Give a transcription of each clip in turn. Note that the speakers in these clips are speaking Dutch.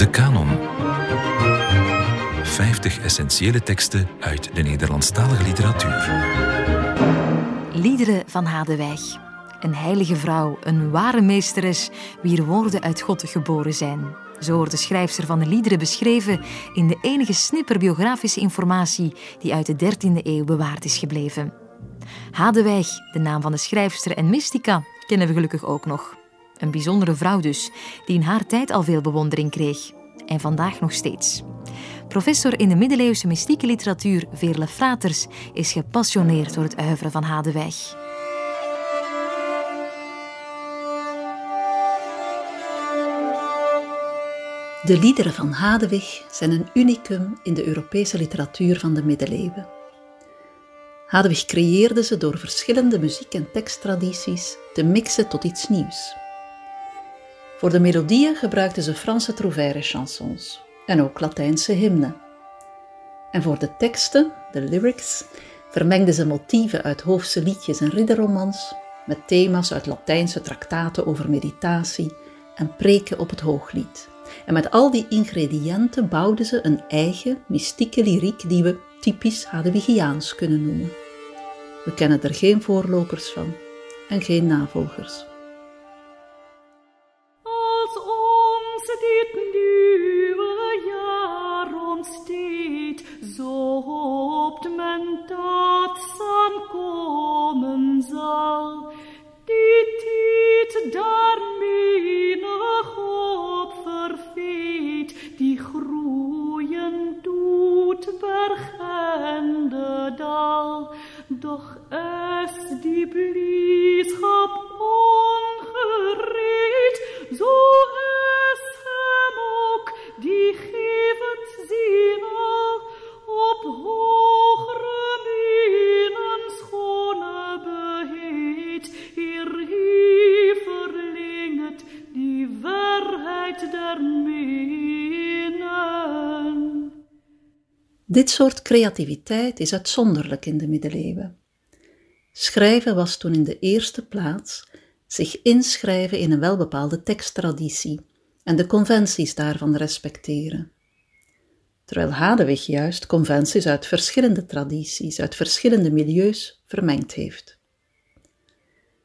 De Canon. 50 essentiële teksten uit de Nederlandstalige literatuur. Liederen van Hadewijk. Een heilige vrouw, een ware meesteres, wier woorden uit God geboren zijn. Zo wordt de schrijfster van de liederen beschreven in de enige snipper biografische informatie die uit de 13e eeuw bewaard is gebleven. Hadewijk, de naam van de schrijfster en mystica, kennen we gelukkig ook nog. Een bijzondere vrouw dus, die in haar tijd al veel bewondering kreeg. En vandaag nog steeds. Professor in de middeleeuwse mystieke literatuur Veerle Fraters is gepassioneerd door het uiveren van Hadewijk. De liederen van Hadewig zijn een unicum in de Europese literatuur van de middeleeuwen. Hadewig creëerde ze door verschillende muziek- en teksttradities te mixen tot iets nieuws. Voor de melodieën gebruikte ze Franse trouvère chansons en ook Latijnse hymnen. En voor de teksten, de lyrics, vermengde ze motieven uit hoofdse liedjes en ridderromans met thema's uit Latijnse traktaten over meditatie en preken op het hooglied. En met al die ingrediënten bouwden ze een eigen mystieke lyriek die we typisch Hadewigiaans kunnen noemen. We kennen er geen voorlopers van en geen navolgers. Dit soort creativiteit is uitzonderlijk in de middeleeuwen. Schrijven was toen in de eerste plaats zich inschrijven in een welbepaalde teksttraditie en de conventies daarvan respecteren. Terwijl Hadewig juist conventies uit verschillende tradities, uit verschillende milieus vermengd heeft.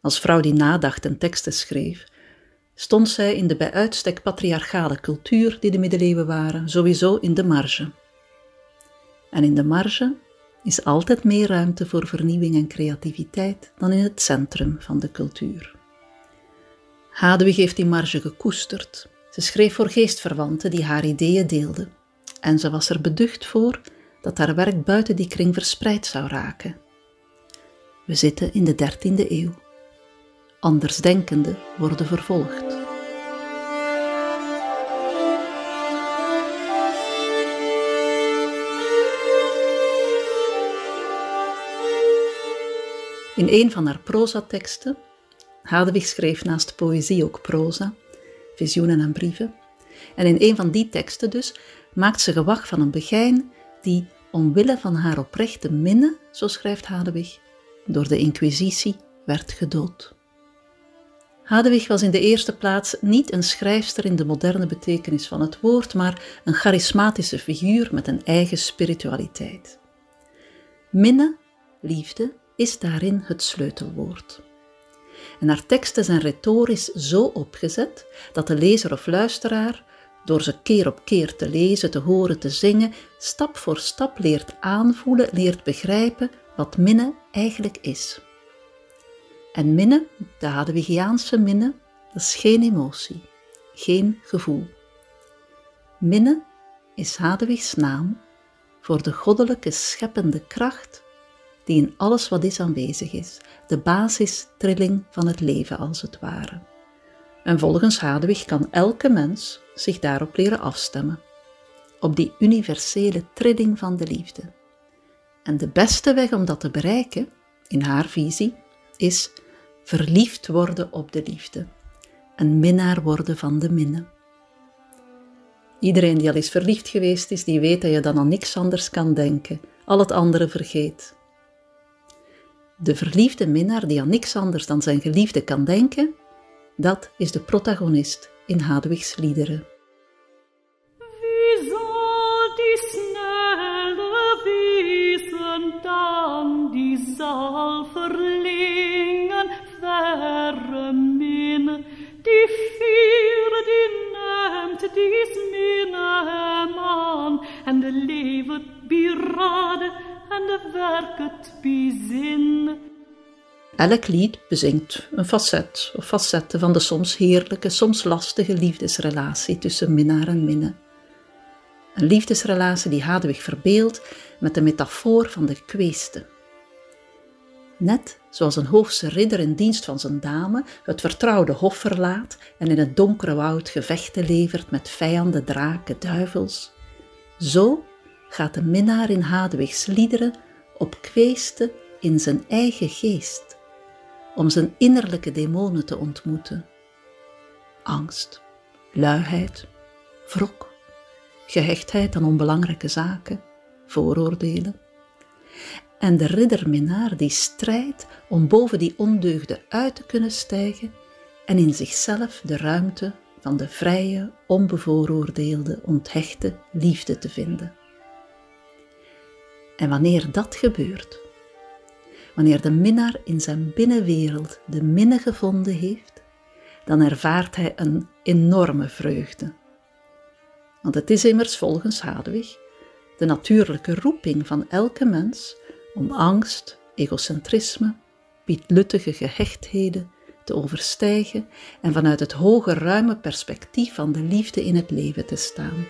Als vrouw die nadacht en teksten schreef, stond zij in de bij uitstek patriarchale cultuur die de middeleeuwen waren, sowieso in de marge. En in de marge is altijd meer ruimte voor vernieuwing en creativiteit dan in het centrum van de cultuur. Hadewig heeft die marge gekoesterd. Ze schreef voor geestverwanten die haar ideeën deelden. En ze was er beducht voor dat haar werk buiten die kring verspreid zou raken. We zitten in de 13e eeuw. Andersdenkenden worden vervolgd. In een van haar prozateksten, Hadewig schreef naast poëzie ook proza, visioenen en brieven, en in een van die teksten dus maakt ze gewag van een begijn die omwille van haar oprechte minne, zo schrijft Hadewig, door de inquisitie werd gedood. Hadewig was in de eerste plaats niet een schrijfster in de moderne betekenis van het woord, maar een charismatische figuur met een eigen spiritualiteit. Minne, liefde, is daarin het sleutelwoord. En haar teksten zijn retorisch zo opgezet dat de lezer of luisteraar, door ze keer op keer te lezen, te horen, te zingen, stap voor stap leert aanvoelen, leert begrijpen wat minne eigenlijk is. En minne, de Hadewigiaanse minne, dat is geen emotie, geen gevoel. Minne is Hadewigs naam voor de goddelijke scheppende kracht die in alles wat is aanwezig is, de basistrilling van het leven als het ware. En volgens Hadewig kan elke mens zich daarop leren afstemmen, op die universele trilling van de liefde. En de beste weg om dat te bereiken, in haar visie, is verliefd worden op de liefde, een minnaar worden van de minne. Iedereen die al eens verliefd geweest is, die weet dat je dan aan niks anders kan denken, al het andere vergeet. De verliefde minnaar die aan niks anders dan zijn geliefde kan denken, dat is de protagonist in Hadewigs liederen. Elk lied bezingt een facet of facetten van de soms heerlijke, soms lastige liefdesrelatie tussen minnaar en minne. Een liefdesrelatie die Hadewig verbeeldt met de metafoor van de kweeste. Net zoals een hoofdse ridder in dienst van zijn dame het vertrouwde hof verlaat en in het donkere woud gevechten levert met vijanden, draken, duivels, zo gaat de minnaar in Hadewigs liederen op kweeste in zijn eigen geest, om zijn innerlijke demonen te ontmoeten. Angst, luiheid, wrok, gehechtheid aan onbelangrijke zaken, vooroordelen. En de ridderminnaar die strijdt om boven die ondeugden uit te kunnen stijgen en in zichzelf de ruimte van de vrije, onbevooroordeelde, onthechte liefde te vinden. En wanneer dat gebeurt, wanneer de minnaar in zijn binnenwereld de minne gevonden heeft, dan ervaart hij een enorme vreugde. Want het is immers volgens Hadewig de natuurlijke roeping van elke mens om angst, egocentrisme, pietluttige gehechtheden te overstijgen en vanuit het hoge, ruime perspectief van de liefde in het leven te staan.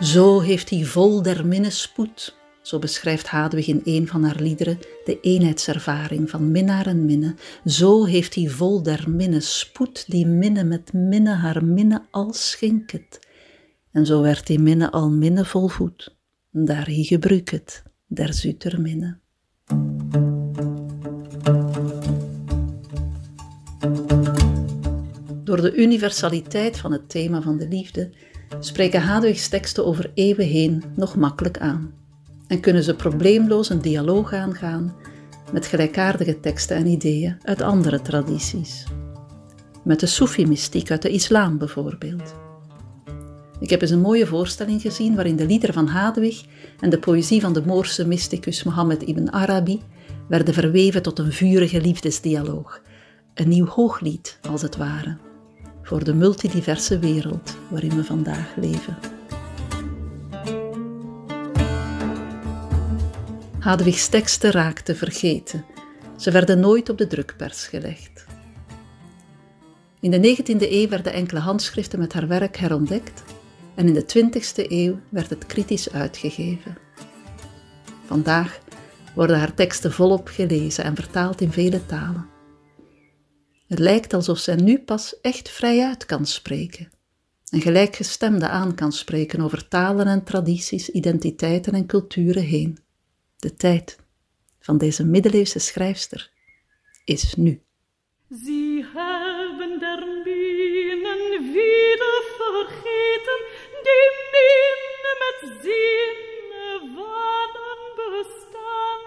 Zo heeft hij vol der minne spoed, zo beschrijft Hadewig in een van haar liederen de eenheidservaring van minnaar en minne. Zo heeft hij vol der minne spoed, die minne met minne haar minne al schinket. En zo werd die minne al minne volvoed, daar hij gebruikt der zuter minne. Door de universaliteit van het thema van de liefde spreken Hadwigs teksten over eeuwen heen nog makkelijk aan en kunnen ze probleemloos een dialoog aangaan met gelijkaardige teksten en ideeën uit andere tradities. Met de Soefi-mystiek uit de islam bijvoorbeeld. Ik heb eens een mooie voorstelling gezien waarin de liederen van Hadwig en de poëzie van de Moorse mysticus Mohammed ibn Arabi werden verweven tot een vurige liefdesdialoog, een nieuw hooglied als het ware, voor de multidiverse wereld waarin we vandaag leven. Hadwigs teksten raakten vergeten. Ze werden nooit op de drukpers gelegd. In de 19e eeuw werden enkele handschriften met haar werk herontdekt en in de 20e eeuw werd het kritisch uitgegeven. Vandaag worden haar teksten volop gelezen en vertaald in vele talen. Het lijkt alsof zij nu pas echt vrijuit kan spreken en gelijkgestemde aan kan spreken over talen en tradities, identiteiten en culturen heen. De tijd van deze middeleeuwse schrijfster is nu. Sie hebben der Bienen wieder vergeten, die Bienen met zinnen wanen bestaan.